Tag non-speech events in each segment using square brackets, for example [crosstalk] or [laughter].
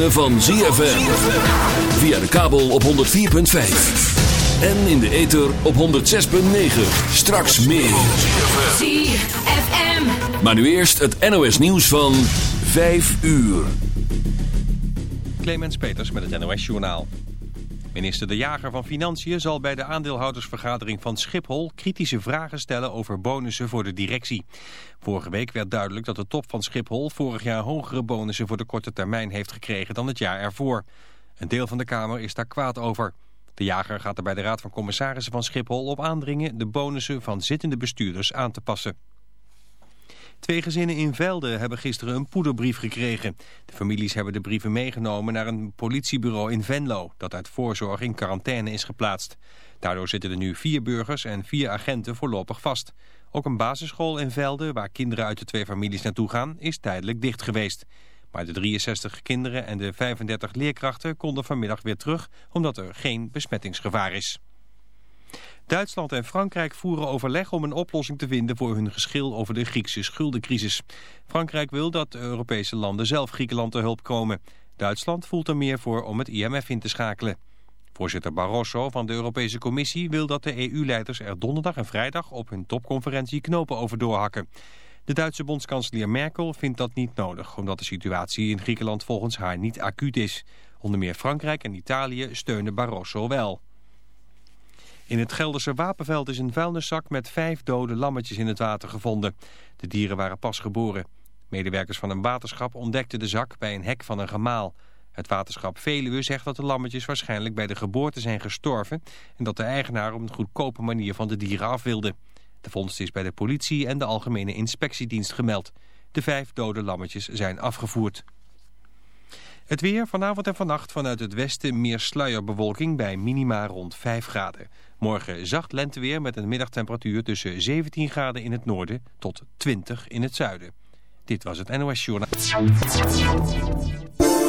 ritme van ZFM. Via de kabel op 104.5. En in de ether op 106.9. Straks meer. ZFM. Maar nu eerst het NOS nieuws van 5 uur. Clemens Peters met het NOS Journaal. Minister De Jager van Financiën zal bij de aandeelhoudersvergadering van Schiphol kritische vragen stellen over bonussen voor de directie. Vorige week werd duidelijk dat de top van Schiphol vorig jaar hogere bonussen voor de korte termijn heeft gekregen dan het jaar ervoor. Een deel van de Kamer is daar kwaad over. De jager gaat er bij de Raad van Commissarissen van Schiphol op aandringen de bonussen van zittende bestuurders aan te passen. Twee gezinnen in Velde hebben gisteren een poederbrief gekregen. De families hebben de brieven meegenomen naar een politiebureau in Venlo... dat uit voorzorg in quarantaine is geplaatst. Daardoor zitten er nu vier burgers en vier agenten voorlopig vast. Ook een basisschool in Velde, waar kinderen uit de twee families naartoe gaan, is tijdelijk dicht geweest. Maar de 63 kinderen en de 35 leerkrachten konden vanmiddag weer terug, omdat er geen besmettingsgevaar is. Duitsland en Frankrijk voeren overleg om een oplossing te vinden voor hun geschil over de Griekse schuldencrisis. Frankrijk wil dat Europese landen zelf Griekenland te hulp komen. Duitsland voelt er meer voor om het IMF in te schakelen. Voorzitter Barroso van de Europese Commissie wil dat de EU-leiders er donderdag en vrijdag op hun topconferentie knopen over doorhakken. De Duitse bondskanselier Merkel vindt dat niet nodig, omdat de situatie in Griekenland volgens haar niet acuut is. Onder meer Frankrijk en Italië steunen Barroso wel. In het Gelderse Wapenveld is een vuilniszak met vijf dode lammetjes in het water gevonden. De dieren waren pas geboren. Medewerkers van een waterschap ontdekten de zak bij een hek van een gemaal. Het waterschap Veluwe zegt dat de lammetjes waarschijnlijk bij de geboorte zijn gestorven... en dat de eigenaar op een goedkope manier van de dieren af wilde. De vondst is bij de politie en de Algemene Inspectiedienst gemeld. De vijf dode lammetjes zijn afgevoerd. Het weer vanavond en vannacht vanuit het westen meer sluierbewolking bij minima rond 5 graden. Morgen zacht lenteweer met een middagtemperatuur tussen 17 graden in het noorden tot 20 in het zuiden. Dit was het NOS Journaal.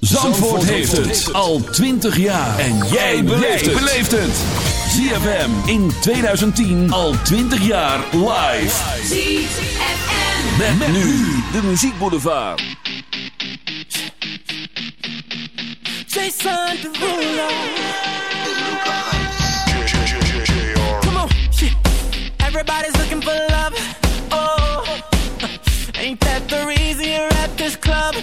Zandvoort heeft het al 20 jaar. En jij beleeft het. ZFM in 2010 al 20 jaar live. ZFM. Met, nu de muziekboulevard. Jason Derulo. Come on, shit. Everybody's looking for love. Oh, [laughs] ain't that the reason you're at this club?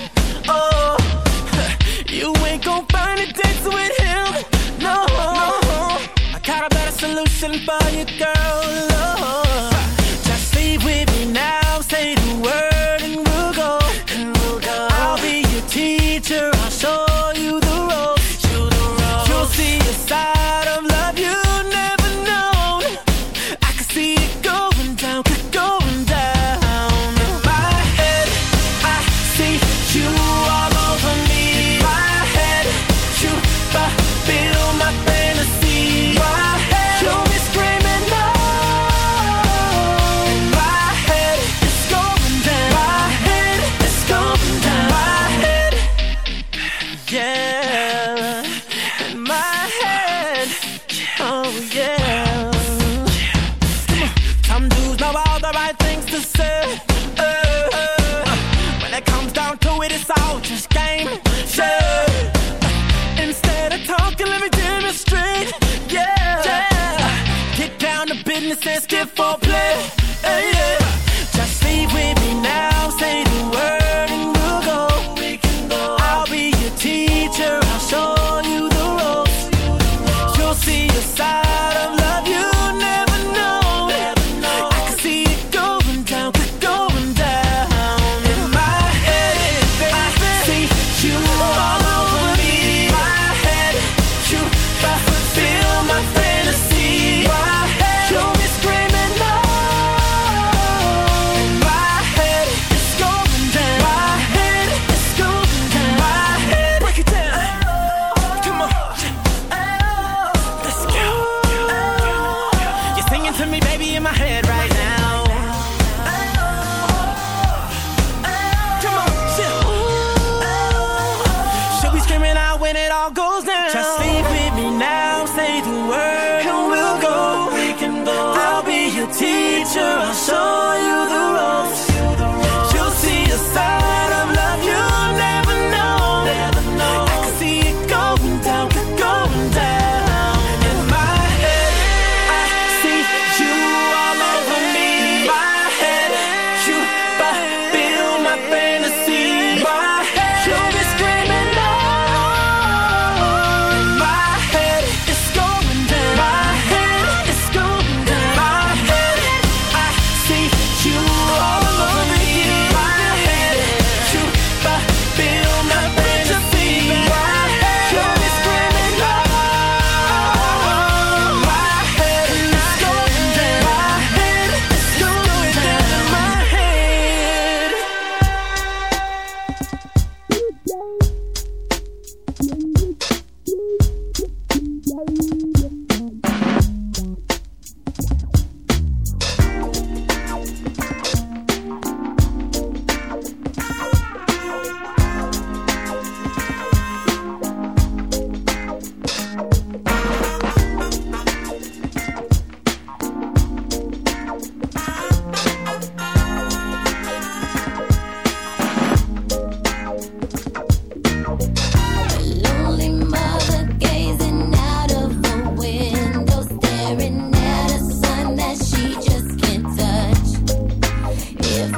by you, girl. so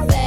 baby.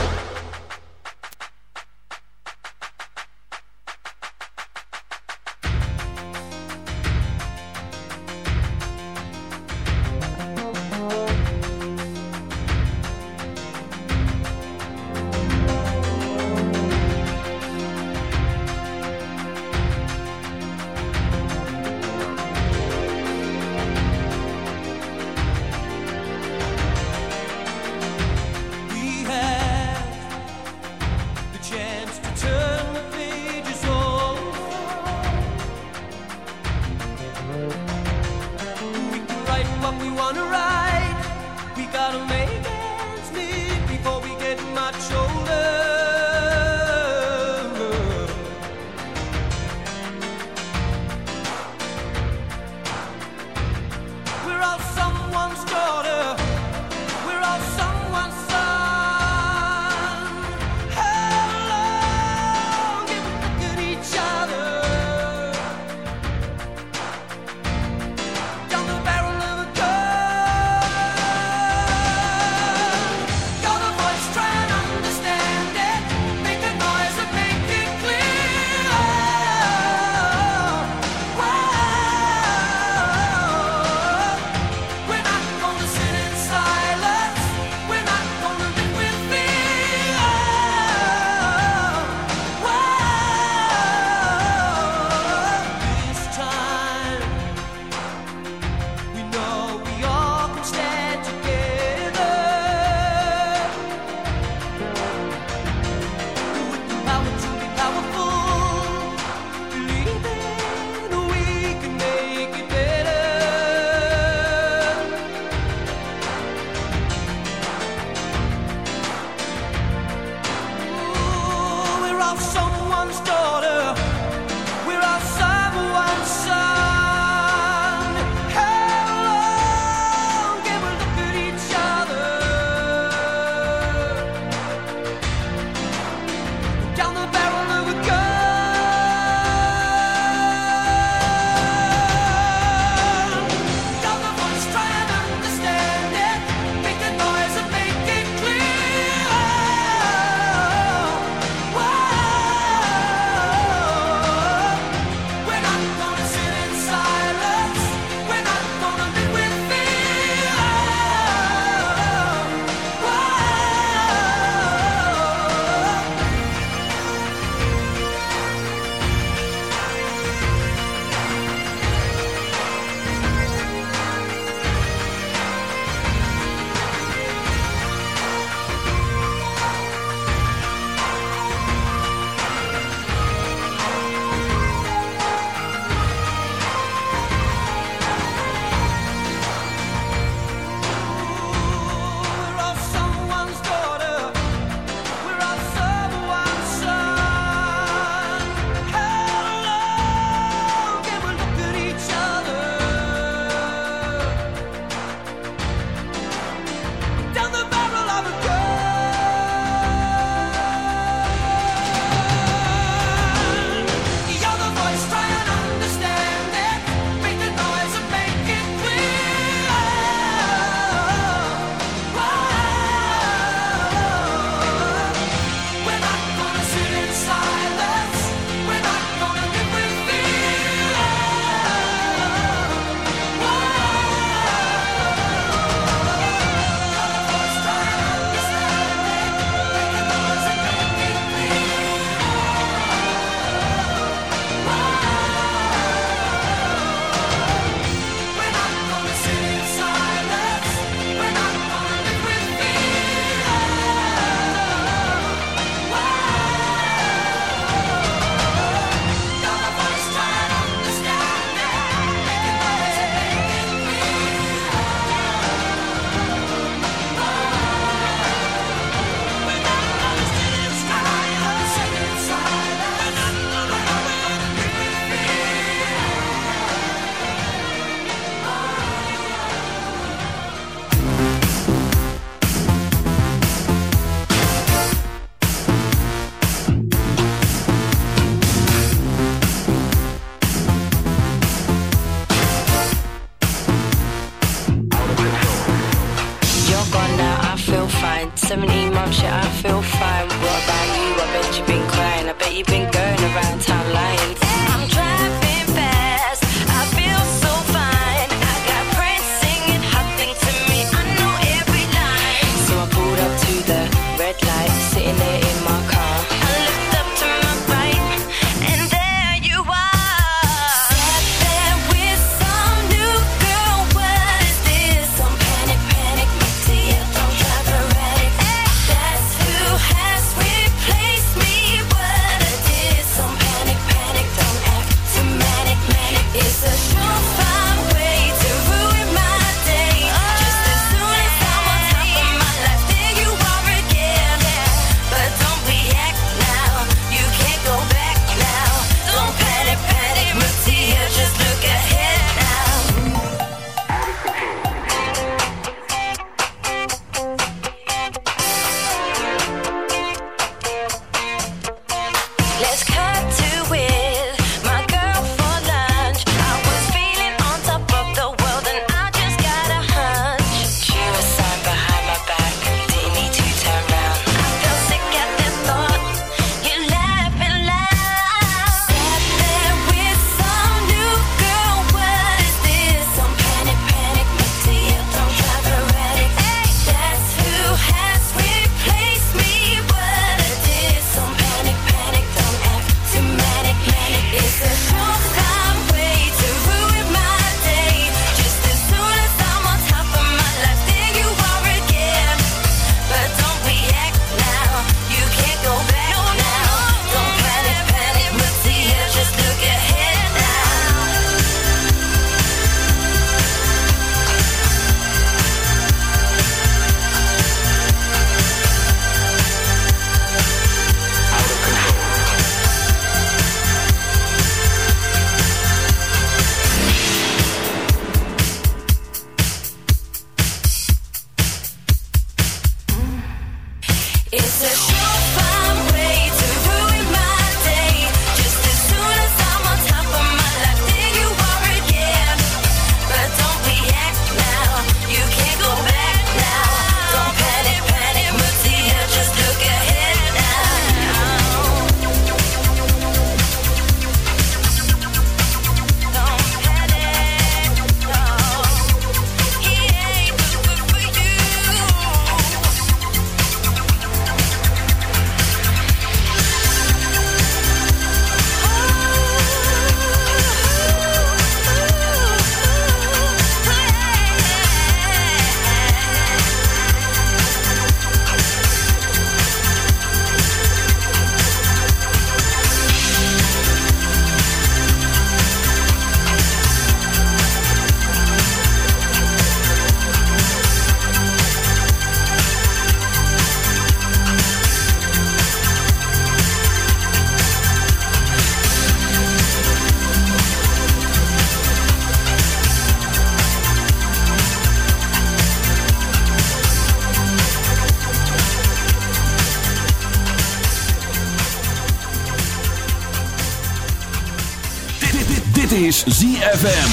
is ZFM.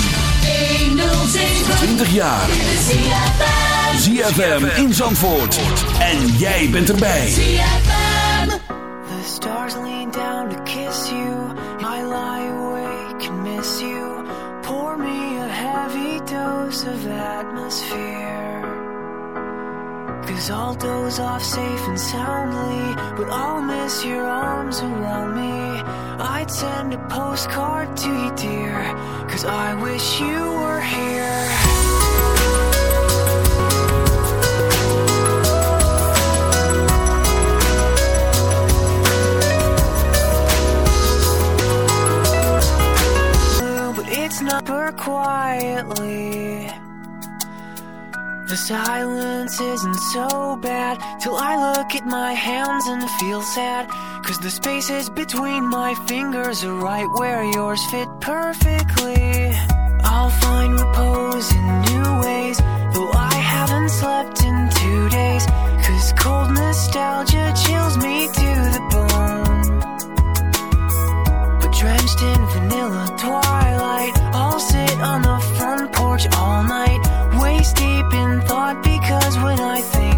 20 jaar. ZFM in Zandvoort. En jij bent erbij. ZFM. The stars lean down to kiss you. I lie awake and miss you. Pour me a heavy dose of atmosphere. Cause I'll doze off safe and soundly. But I'll miss your arms around me. I'd send a postcard to you, dear, cause I wish you were here. It's number quietly. The silence isn't so bad till I look at my hands and feel sad. Cause the spaces between my fingers are right where yours fit perfectly. I'll find repose in new ways, though I haven't slept in two days. Cause cold nostalgia chills me to the bone. But drenched in vanilla twilight, I'll sit on the front porch all night, waist deep in thought. Because when I think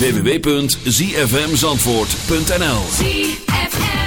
www.zfmzandvoort.nl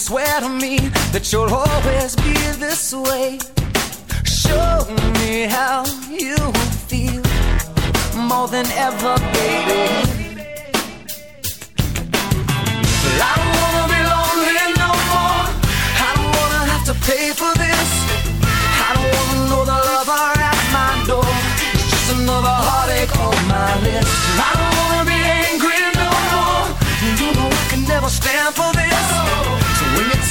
swear to me that you'll always be this way. Show me how you feel more than ever, baby. Well, I don't wanna be lonely no more. I don't wanna have to pay for this. I don't wanna know the lover at my door. It's just another heartache on my list. I don't wanna be angry no more. You know I can never stand for this.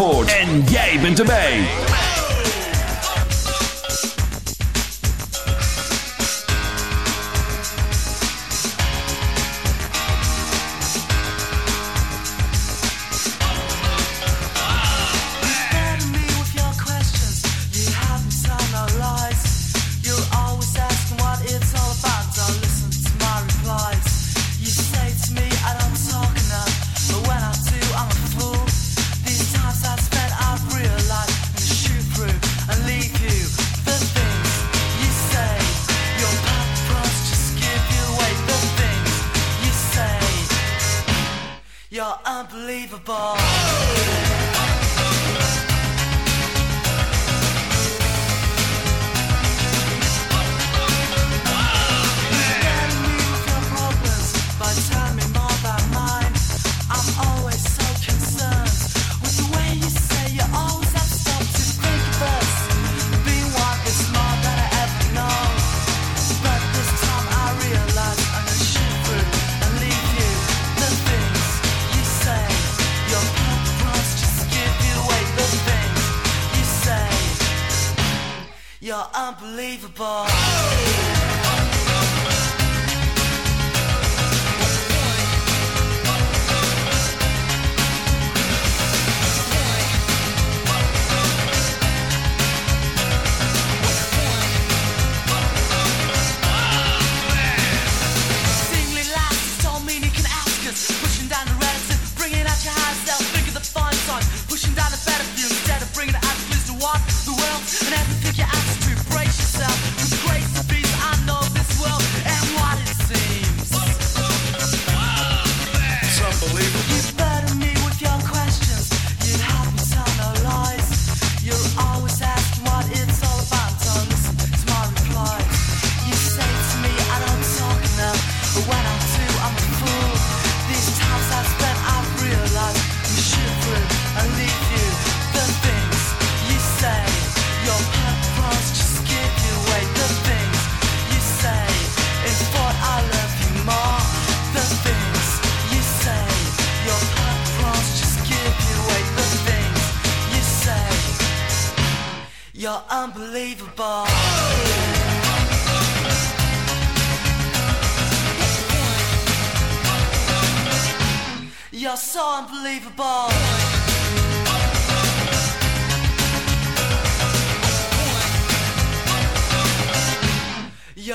Ford.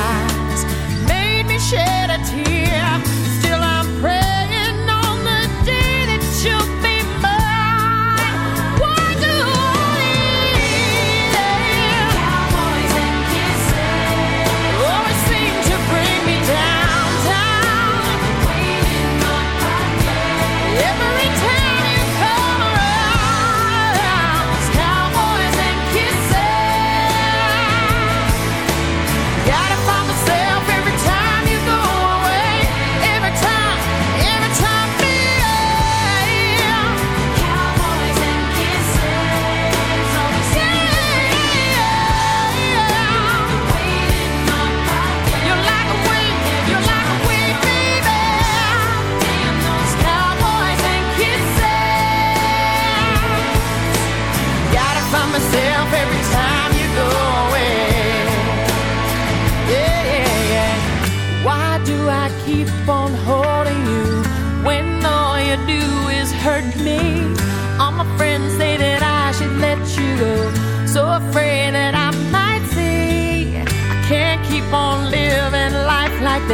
side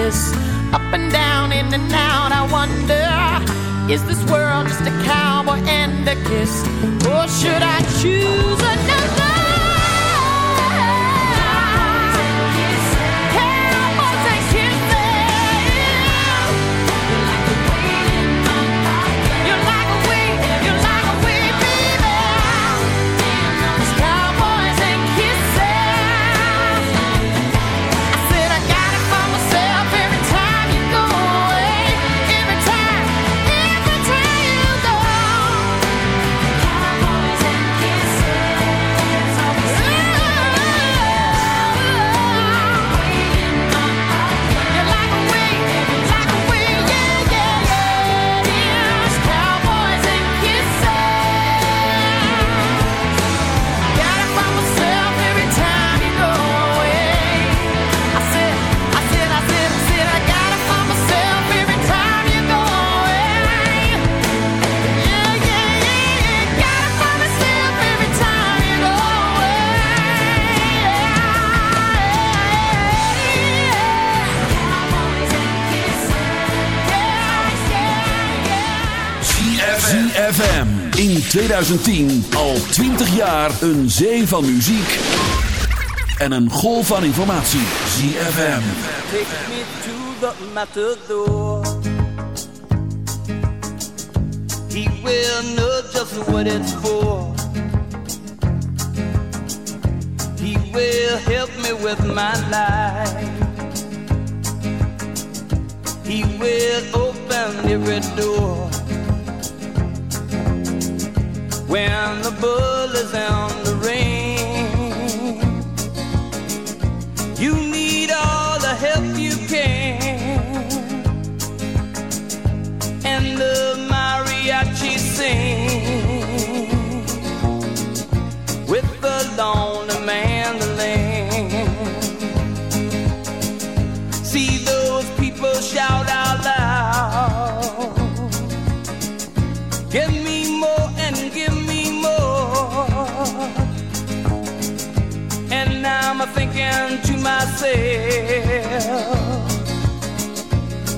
Up and down, in and out, I wonder, is this world just a cowboy and a kiss? Or should I choose? in 2010 al 20 jaar een zee van muziek en een golf van informatie. ZFM. Take me to the matador. He will know just what it's for. He will help me with my life. He will open every door. when the bull is on the ring. thinking to myself,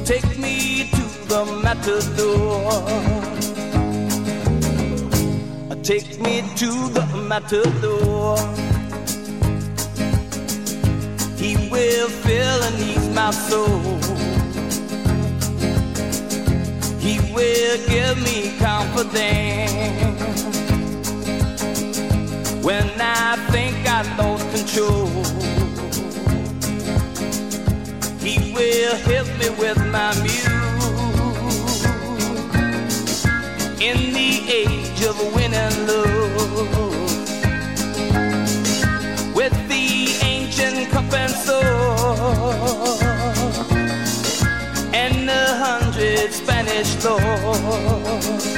take me to the matador. Take me to the matador. He will fill and ease my soul. He will give me confidence when I think I lost control. He will help me with my muse in the age of win and lose with the ancient cup and sword and the hundred Spanish lords.